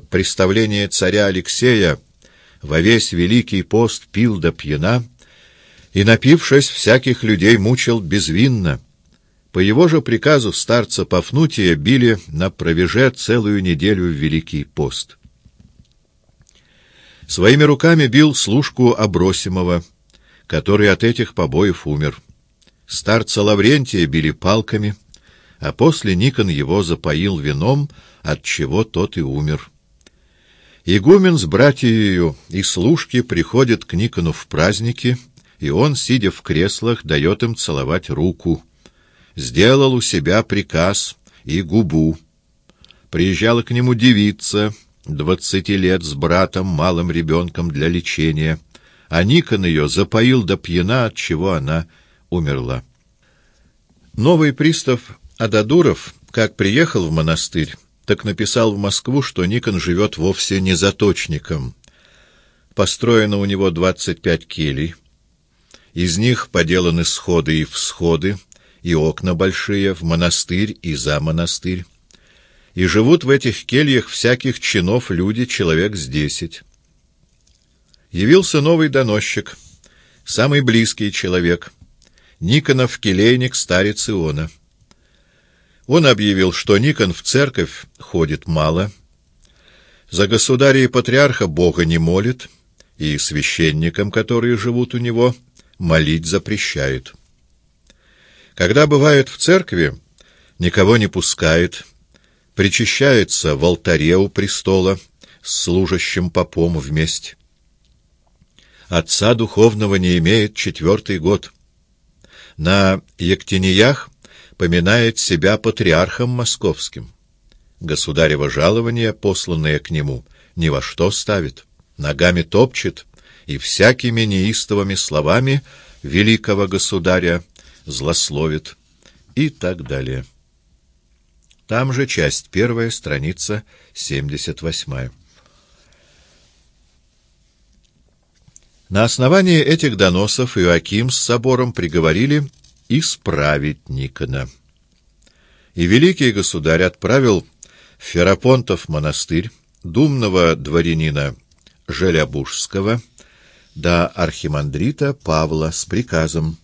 представление царя Алексея во весь великий пост пил до пьяна и, напившись, всяких людей мучил безвинно. По его же приказу старца Пафнутия били на провеже целую неделю в великий пост. Своими руками бил служку Обросимова, который от этих побоев умер. Старца Лаврентия били палками, а после Никон его запоил вином, от чего тот и умер. Игумен с братьею и служки приходят к Никону в праздники, и он, сидя в креслах, дает им целовать руку. Сделал у себя приказ и губу. Приезжала к нему девица, двадцати лет, с братом, малым ребенком для лечения, а Никон ее запоил до пьяна, от чего она умерла. Новый пристав Ададуров, как приехал в монастырь, так написал в Москву, что Никон живет вовсе не заточником. Построено у него двадцать пять келей. Из них поделаны сходы и всходы, и окна большие в монастырь и за монастырь. И живут в этих кельях всяких чинов люди, человек с десять. Явился новый доносчик, самый близкий человек, Никонов келейник старец Иона. Он объявил, что Никон в церковь ходит мало, за государя и патриарха Бога не молит, и священникам, которые живут у него, молить запрещает. Когда бывает в церкви, никого не пускает, причащается в алтаре у престола с служащим попом вместе. Отца духовного не имеет четвертый год. На Ектениях поминает себя патриархом московским. Государево жалование, посланное к нему, ни во что ставит, ногами топчет и всякими неистовыми словами великого государя злословит и так далее. Там же часть первая, страница 78. На основании этих доносов Иоаким с собором приговорили исправить Никона. И великий государь отправил в Ферапонтов монастырь думного дворянина Желябужского до архимандрита Павла с приказом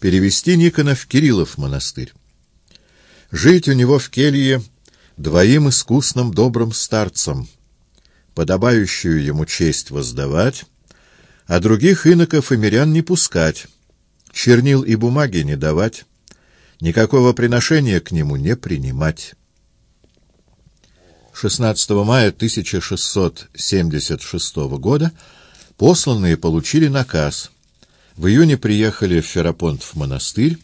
перевести Никона в Кириллов монастырь. Жить у него в келье двоим искусным добрым старцам, подобающую ему честь воздавать, а других иноков и мирян не пускать, чернил и бумаги не давать, никакого приношения к нему не принимать. 16 мая 1676 года посланные получили наказ. В июне приехали в Ферапонт в монастырь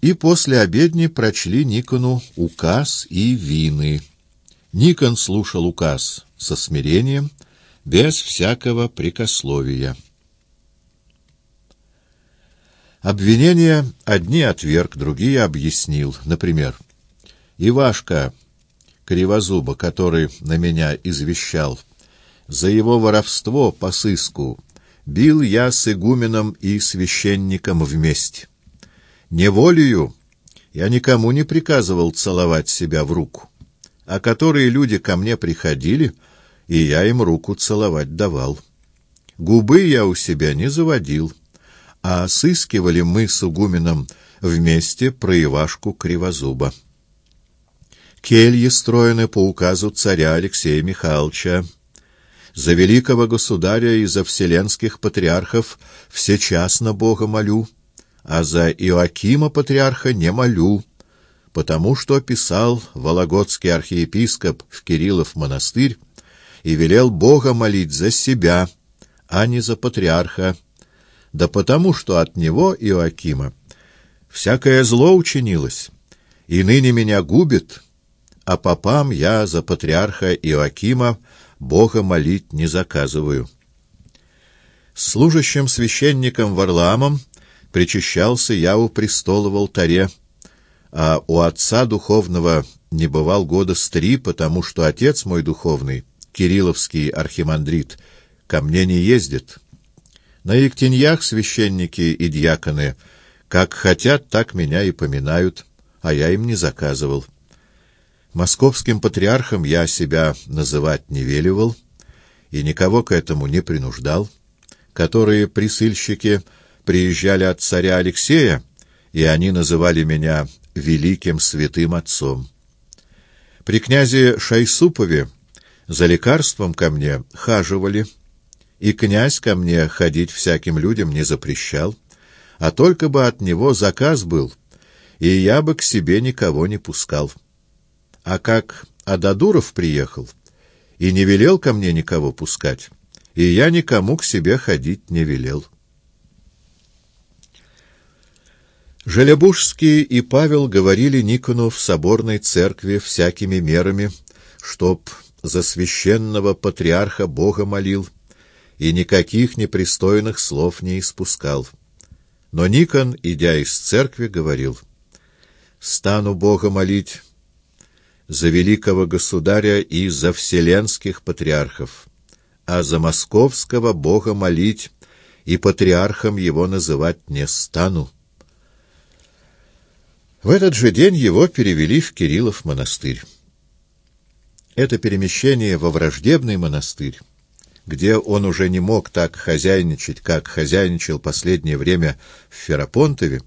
и после обедни прочли Никону указ и вины. Никон слушал указ со смирением, без всякого прикословия. Обвинения одни отверг, другие объяснил. Например, Ивашка Кривозуба, который на меня извещал, за его воровство по сыску бил я с игуменом и священником вместе. Неволею я никому не приказывал целовать себя в руку, а которые люди ко мне приходили, и я им руку целовать давал. Губы я у себя не заводил, а сыскивали мы с Угуменом вместе про Ивашку Кривозуба. Кельи строены по указу царя Алексея Михайловича. За великого государя и за вселенских патриархов всечасно Бога молю, а за Иоакима патриарха не молю, потому что писал Вологодский архиепископ в Кириллов монастырь и велел Бога молить за себя, а не за патриарха, да потому, что от него, Иоакима, всякое зло учинилось, и ныне меня губит, а попам я за патриарха Иоакима Бога молить не заказываю. служащим священником Варламом причащался я у престола в алтаре, а у отца духовного не бывал года с три, потому что отец мой духовный, Кирилловский архимандрит, ко мне не ездит». На Ектеньях священники и дьяконы как хотят, так меня и поминают, а я им не заказывал. Московским патриархом я себя называть не веливал и никого к этому не принуждал, которые присыльщики приезжали от царя Алексея, и они называли меня великим святым отцом. При князе Шайсупове за лекарством ко мне хаживали, и князь ко мне ходить всяким людям не запрещал, а только бы от него заказ был, и я бы к себе никого не пускал. А как Ададуров приехал и не велел ко мне никого пускать, и я никому к себе ходить не велел. Желебужский и Павел говорили Никону в соборной церкви всякими мерами, чтоб за священного патриарха Бога молил и никаких непристойных слов не испускал. Но Никон, идя из церкви, говорил, «Стану Бога молить за великого государя и за вселенских патриархов, а за московского Бога молить и патриархом его называть не стану». В этот же день его перевели в Кириллов монастырь. Это перемещение во враждебный монастырь, где он уже не мог так хозяйничать, как хозяйничал последнее время в Ферапонтове,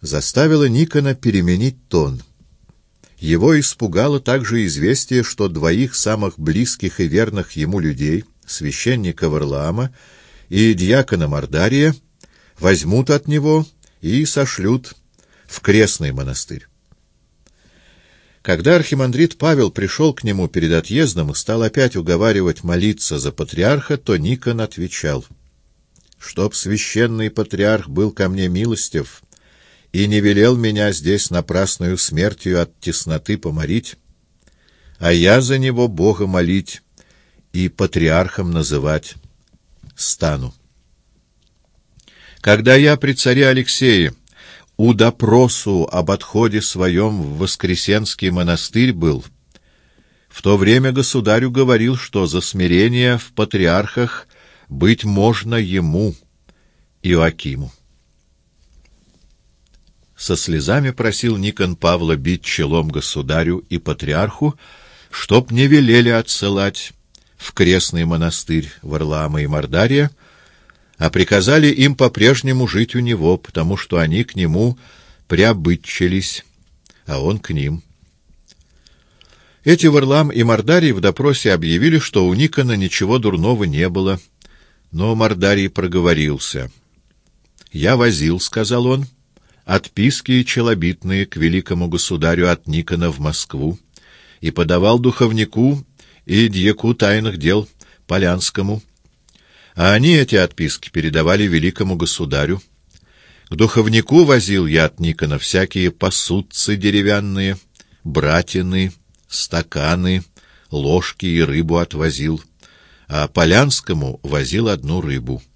заставило Никона переменить тон. Его испугало также известие, что двоих самых близких и верных ему людей, священника Варлаама и дьякона Мордария, возьмут от него и сошлют в крестный монастырь. Когда архимандрит Павел пришел к нему перед отъездом и стал опять уговаривать молиться за патриарха, то Никон отвечал, «Чтоб священный патриарх был ко мне милостив и не велел меня здесь напрасную смертью от тесноты поморить, а я за него Бога молить и патриархом называть стану. Когда я при царе Алексее у допросу об отходе своем в Воскресенский монастырь был, в то время государю говорил, что за смирение в патриархах быть можно ему, Иоакиму. Со слезами просил Никон Павла бить челом государю и патриарху, чтоб не велели отсылать в крестный монастырь Варлаама и Мордария, а приказали им по-прежнему жить у него, потому что они к нему приобычились, а он к ним. Эти Варлам и Мордарий в допросе объявили, что у Никона ничего дурного не было, но Мордарий проговорился. «Я возил», — сказал он, — «отписки челобитные к великому государю от Никона в Москву и подавал духовнику и дьяку тайных дел Полянскому» а они эти отписки передавали великому государю. К духовнику возил я от Никона всякие посудцы деревянные, братины, стаканы, ложки и рыбу отвозил, а Полянскому возил одну рыбу —